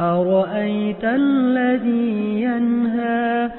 أرأيت الذي ينهى